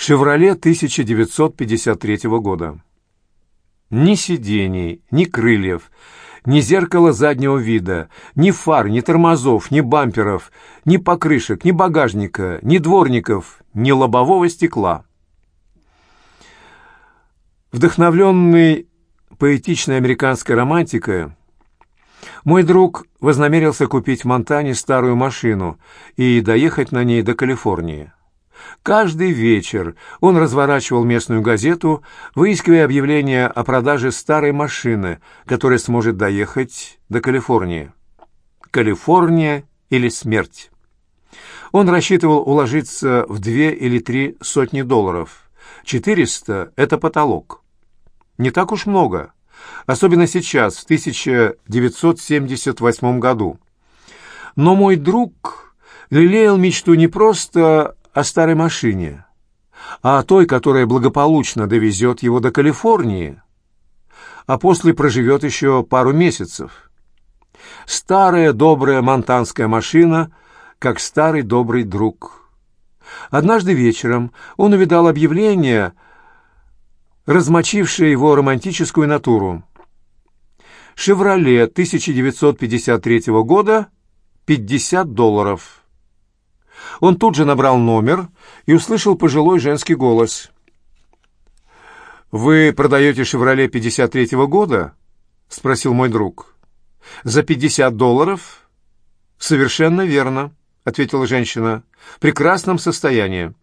«Шевроле» 1953 года. Ни сидений, ни крыльев, ни зеркала заднего вида, ни фар, ни тормозов, ни бамперов, ни покрышек, ни багажника, ни дворников, ни лобового стекла. Вдохновленный поэтичной американской романтикой, мой друг вознамерился купить в Монтане старую машину и доехать на ней до Калифорнии. Каждый вечер он разворачивал местную газету, выискивая объявление о продаже старой машины, которая сможет доехать до Калифорнии. Калифорния или смерть. Он рассчитывал уложиться в две или три сотни долларов. Четыреста — это потолок. Не так уж много, особенно сейчас, в 1978 году. Но мой друг лелеял мечту не просто о старой машине, а о той, которая благополучно довезет его до Калифорнии, а после проживет еще пару месяцев. Старая добрая монтанская машина, как старый добрый друг. Однажды вечером он увидал объявление, размочившее его романтическую натуру. «Шевроле» 1953 года, 50 долларов. Он тут же набрал номер и услышал пожилой женский голос. «Вы продаете «Шевроле» 53-го года?» — спросил мой друг. «За 50 долларов?» «Совершенно верно», — ответила женщина. «В прекрасном состоянии».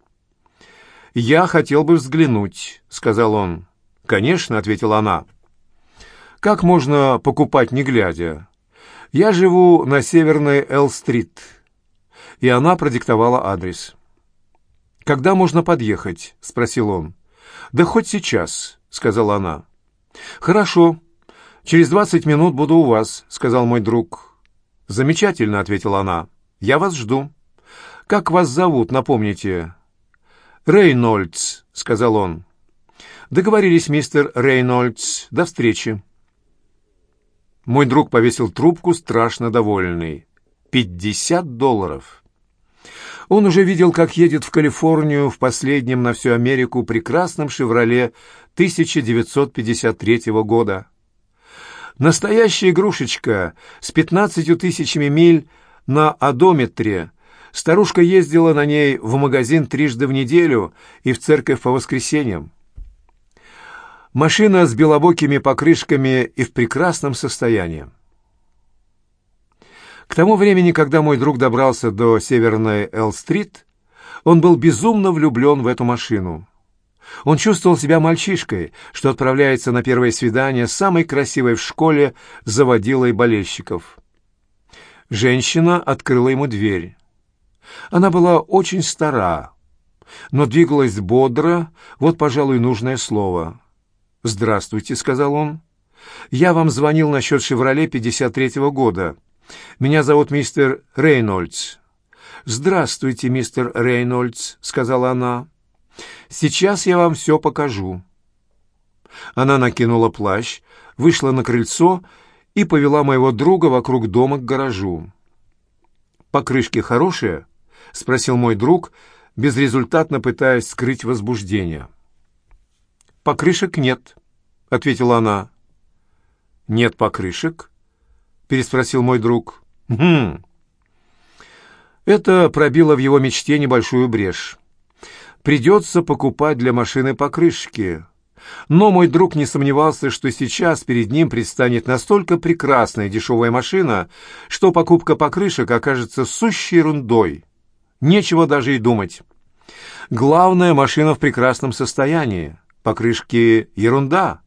«Я хотел бы взглянуть», — сказал он. «Конечно», — ответила она. «Как можно покупать, не глядя? Я живу на северной Эл-стрит» и она продиктовала адрес. «Когда можно подъехать?» — спросил он. «Да хоть сейчас», — сказала она. «Хорошо. Через двадцать минут буду у вас», — сказал мой друг. «Замечательно», — ответила она. «Я вас жду». «Как вас зовут, напомните?» «Рейнольдс», — сказал он. «Договорились, мистер Рейнольдс. До встречи». Мой друг повесил трубку, страшно довольный. «Пятьдесят долларов». Он уже видел, как едет в Калифорнию в последнем на всю Америку прекрасном «Шевроле» 1953 года. Настоящая игрушечка с пятнадцатью тысячами миль на одометре. Старушка ездила на ней в магазин трижды в неделю и в церковь по воскресеньям. Машина с белобокими покрышками и в прекрасном состоянии. К тому времени, когда мой друг добрался до северной Эл-стрит, он был безумно влюблен в эту машину. Он чувствовал себя мальчишкой, что отправляется на первое свидание с самой красивой в школе заводилой болельщиков. Женщина открыла ему дверь. Она была очень стара, но двигалась бодро, вот, пожалуй, нужное слово. «Здравствуйте», — сказал он. «Я вам звонил насчет «Шевроле» 53-го года. Меня зовут мистер Рейнольдс». «Здравствуйте, мистер Рейнольдс», — сказала она. «Сейчас я вам все покажу». Она накинула плащ, вышла на крыльцо и повела моего друга вокруг дома к гаражу. «Покрышки хорошие?» — спросил мой друг, безрезультатно пытаясь скрыть возбуждение. «Покрышек нет», — ответила она. «Нет покрышек?» — переспросил мой друг. «Хм». Это пробило в его мечте небольшую брешь. Придется покупать для машины покрышки. Но мой друг не сомневался, что сейчас перед ним предстанет настолько прекрасная дешевая машина, что покупка покрышек окажется сущей ерундой. Нечего даже и думать. Главное, машина в прекрасном состоянии. Покрышки — ерунда.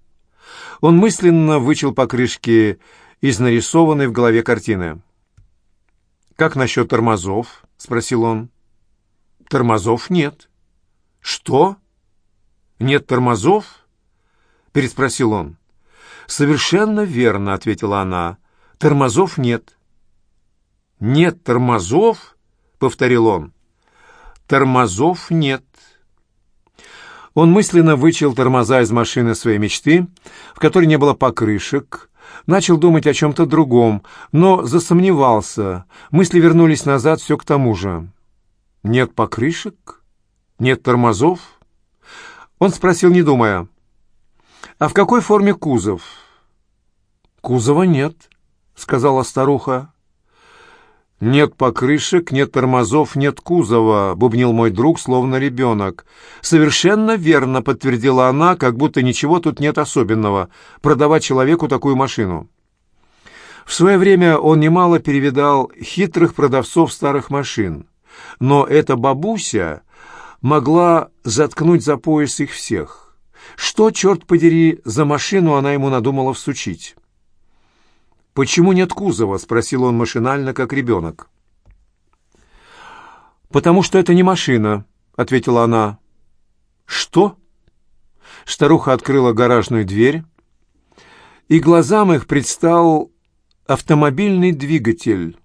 Он мысленно вычел покрышки из нарисованной в голове картины. «Как насчет тормозов?» — спросил он. «Тормозов нет». «Что? Нет тормозов?» — переспросил он. «Совершенно верно», — ответила она. «Тормозов нет». «Нет тормозов?» — повторил он. «Тормозов нет». Он мысленно вычел тормоза из машины своей мечты, в которой не было покрышек, Начал думать о чем-то другом, но засомневался. Мысли вернулись назад все к тому же. Нет покрышек? Нет тормозов? Он спросил, не думая. «А в какой форме кузов?» «Кузова нет», — сказала старуха. «Нет покрышек, нет тормозов, нет кузова», — бубнил мой друг, словно ребенок. «Совершенно верно», — подтвердила она, как будто ничего тут нет особенного, продавать человеку такую машину. В свое время он немало перевидал хитрых продавцов старых машин, но эта бабуся могла заткнуть за пояс их всех. Что, черт подери, за машину она ему надумала всучить? «Почему нет кузова?» — спросил он машинально, как ребенок. «Потому что это не машина», — ответила она. «Что?» Старуха открыла гаражную дверь, и глазам их предстал автомобильный двигатель.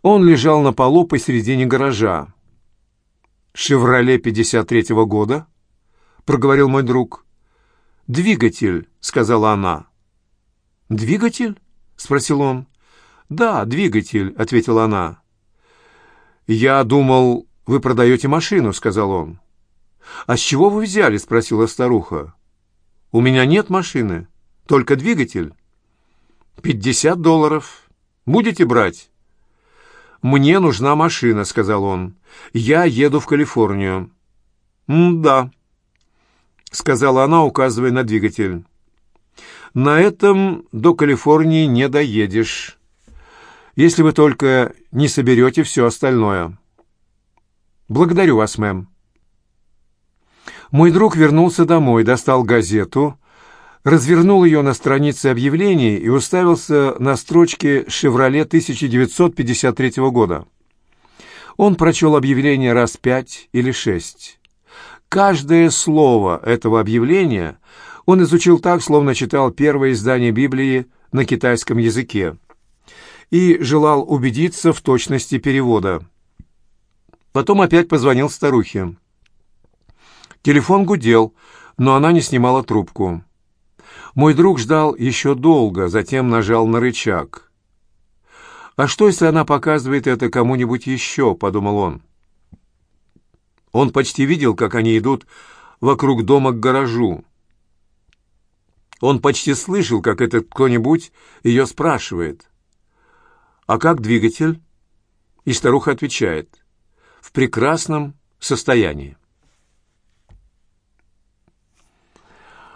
Он лежал на полу посередине гаража. «Шевроле 53-го года?» — проговорил мой друг. «Двигатель», — сказала она. «Двигатель?» — спросил он. «Да, двигатель», — ответила она. «Я думал, вы продаете машину», — сказал он. «А с чего вы взяли?» — спросила старуха. «У меня нет машины, только двигатель». «Пятьдесят долларов. Будете брать?» «Мне нужна машина», — сказал он. «Я еду в Калифорнию». «Да», — сказала она, указывая на двигатель. На этом до Калифорнии не доедешь, если вы только не соберете все остальное. Благодарю вас, мэм. Мой друг вернулся домой, достал газету, развернул ее на странице объявлений и уставился на строчке «Шевроле» 1953 года. Он прочел объявление раз пять или шесть. Каждое слово этого объявления он изучил так, словно читал первое издание Библии на китайском языке и желал убедиться в точности перевода. Потом опять позвонил старухе. Телефон гудел, но она не снимала трубку. Мой друг ждал еще долго, затем нажал на рычаг. «А что, если она показывает это кому-нибудь еще?» — подумал он. Он почти видел, как они идут вокруг дома к гаражу. Он почти слышал, как этот кто-нибудь ее спрашивает. «А как двигатель?» И старуха отвечает. «В прекрасном состоянии».